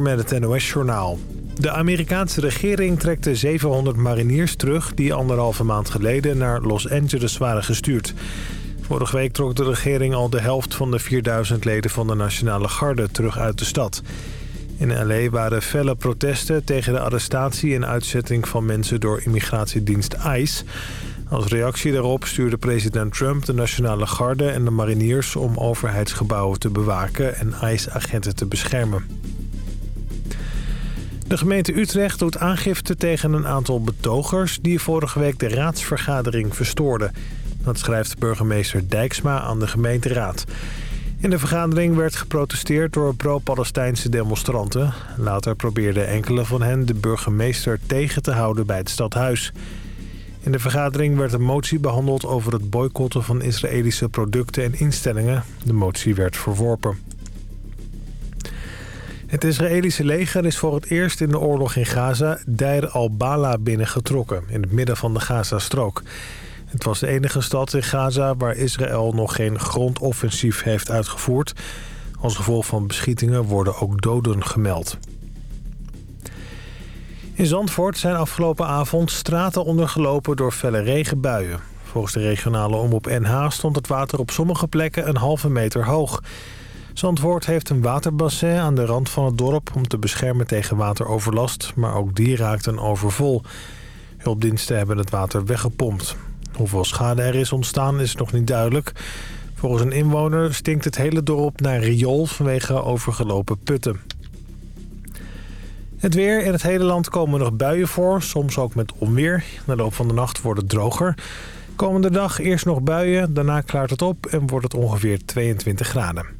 Met het NOS-journaal. De Amerikaanse regering trekt de 700 mariniers terug... die anderhalve maand geleden naar Los Angeles waren gestuurd. Vorige week trok de regering al de helft van de 4000 leden van de Nationale Garde terug uit de stad. In L.A. waren felle protesten tegen de arrestatie en uitzetting van mensen door immigratiedienst ICE... Als reactie daarop stuurde president Trump de Nationale Garde en de mariniers... om overheidsgebouwen te bewaken en ICE-agenten te beschermen. De gemeente Utrecht doet aangifte tegen een aantal betogers... die vorige week de raadsvergadering verstoorden. Dat schrijft burgemeester Dijksma aan de gemeenteraad. In de vergadering werd geprotesteerd door pro-Palestijnse demonstranten. Later probeerden enkele van hen de burgemeester tegen te houden bij het stadhuis... In de vergadering werd een motie behandeld over het boycotten van Israëlische producten en instellingen. De motie werd verworpen. Het Israëlische leger is voor het eerst in de oorlog in Gaza Deir al-Bala binnengetrokken, in het midden van de Gazastrook. Het was de enige stad in Gaza waar Israël nog geen grondoffensief heeft uitgevoerd. Als gevolg van beschietingen worden ook doden gemeld. In Zandvoort zijn afgelopen avond straten ondergelopen door felle regenbuien. Volgens de regionale omroep NH stond het water op sommige plekken een halve meter hoog. Zandvoort heeft een waterbassin aan de rand van het dorp om te beschermen tegen wateroverlast, maar ook die raakten overvol. Hulpdiensten hebben het water weggepompt. Hoeveel schade er is ontstaan is nog niet duidelijk. Volgens een inwoner stinkt het hele dorp naar riool vanwege overgelopen putten. Het weer. In het hele land komen nog buien voor, soms ook met onweer. Na de loop van de nacht wordt het droger. Komende dag eerst nog buien, daarna klaart het op en wordt het ongeveer 22 graden.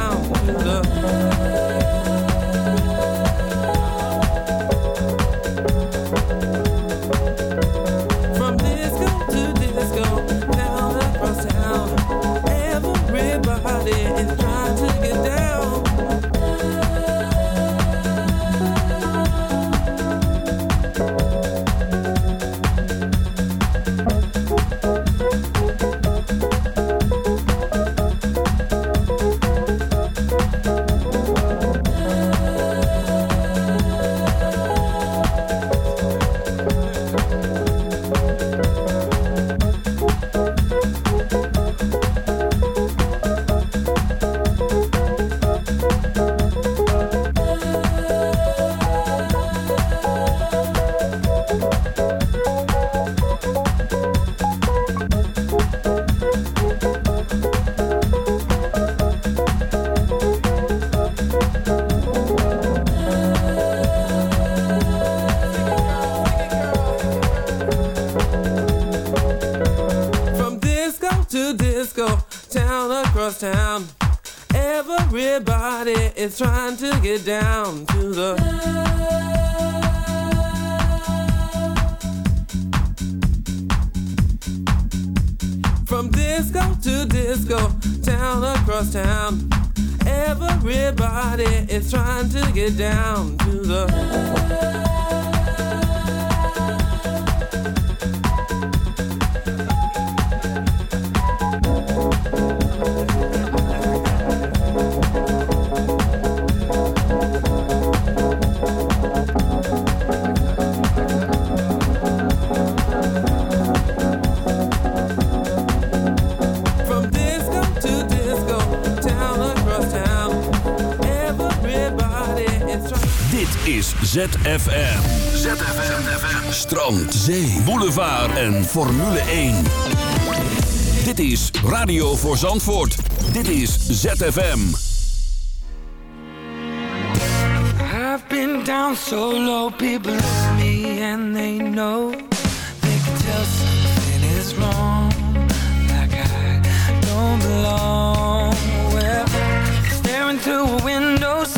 down the ZFM. ZFM. Strand, zee, boulevard en Formule 1. Dit is Radio voor Zandvoort. Dit is ZFM. I've been down so low, people love me and they know. They can tell something is wrong. Like I don't belong. Well, staring through a window,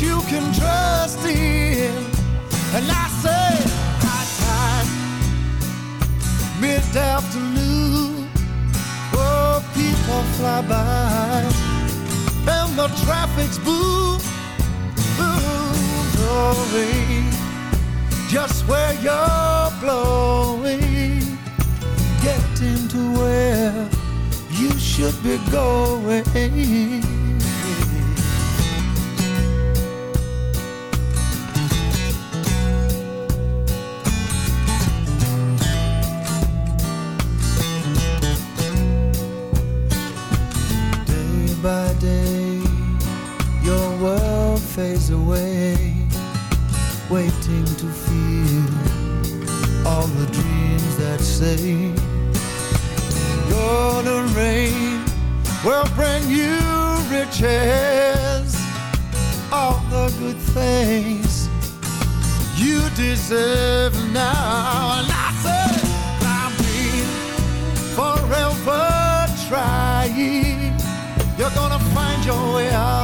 you can trust in. And I say, high tide, mid afternoon. Oh, people fly by, and the traffic's boom, boom. Just where you're blowing, getting to where you should be going. World away, waiting to feel all the dreams that say gonna rain will bring you riches, all the good things you deserve now. And I said, I've forever trying. You're gonna find your way out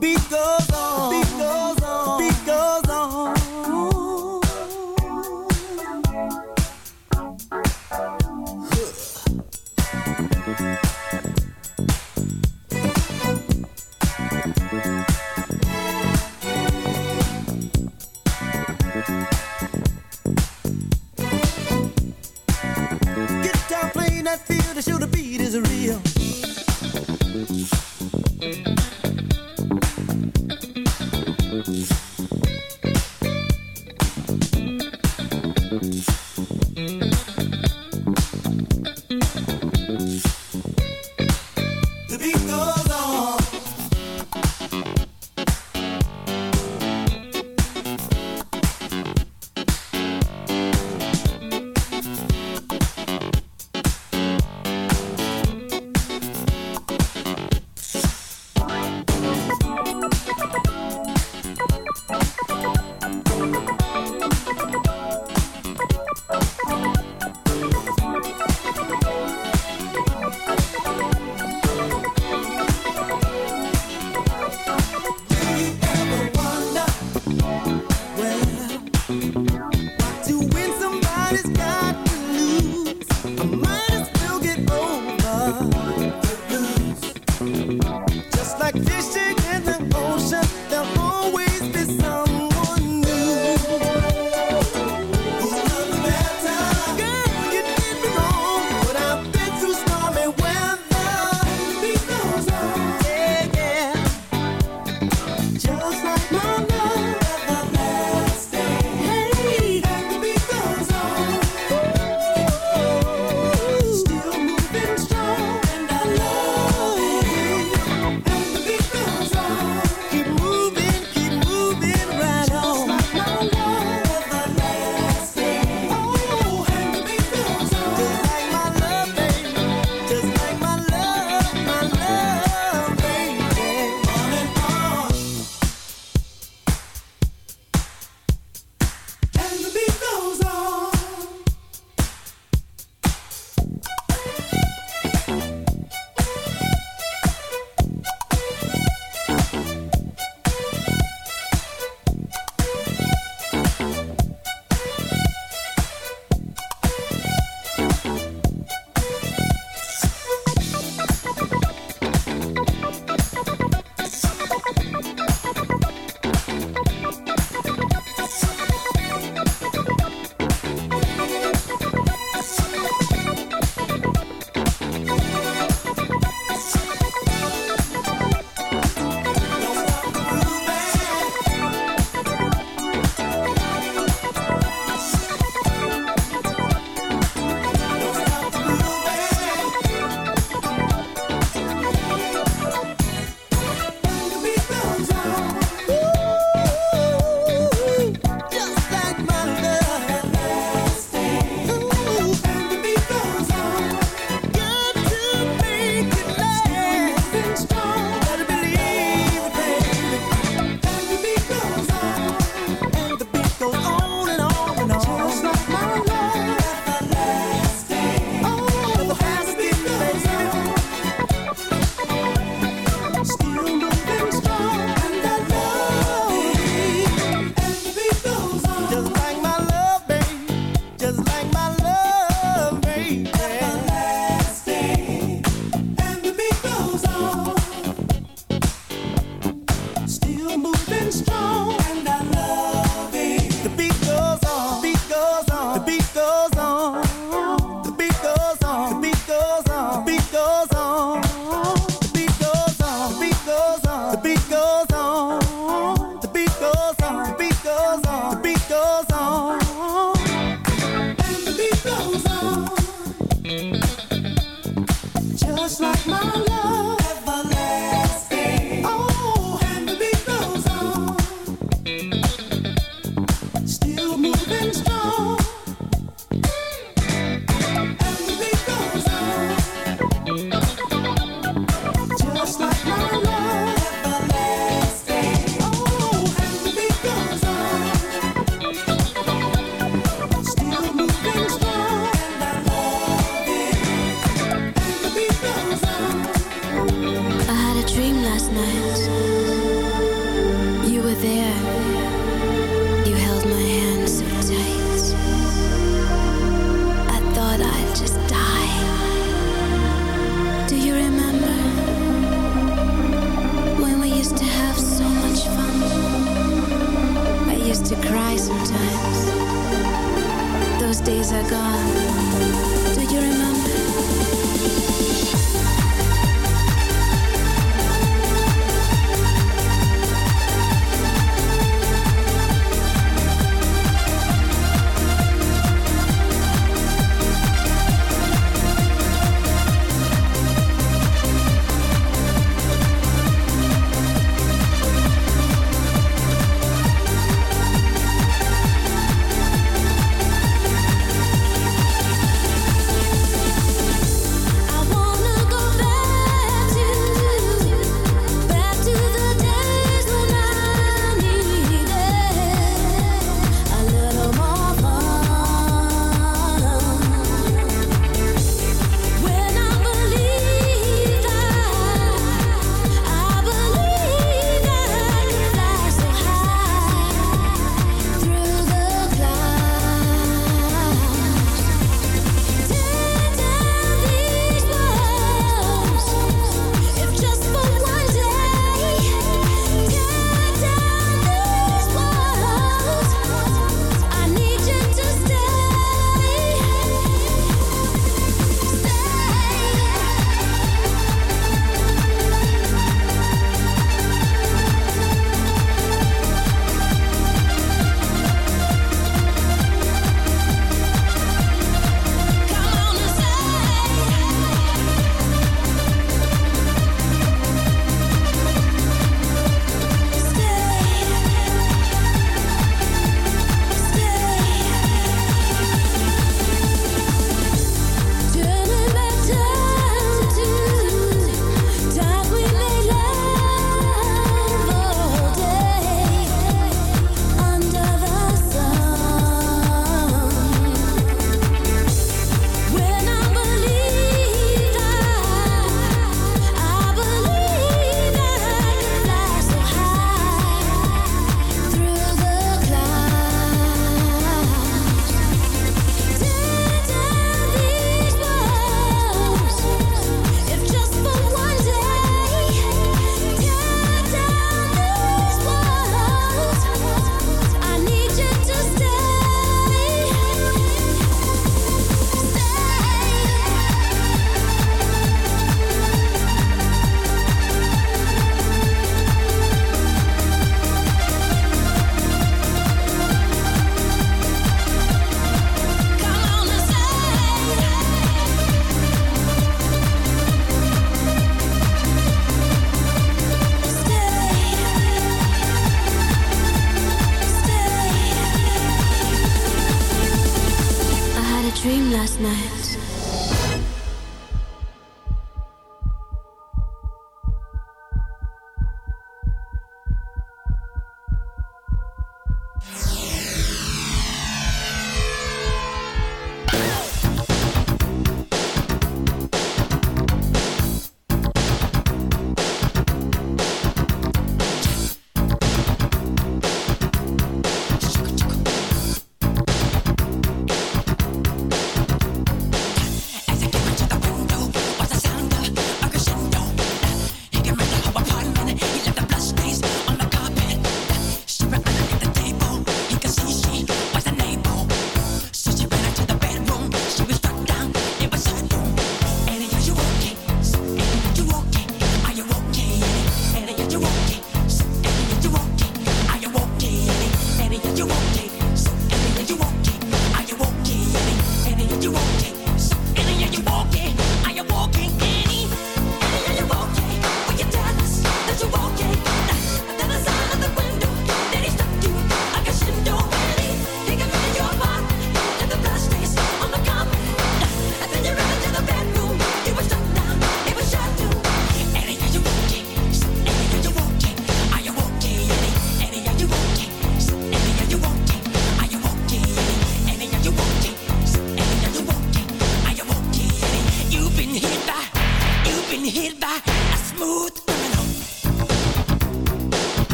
be.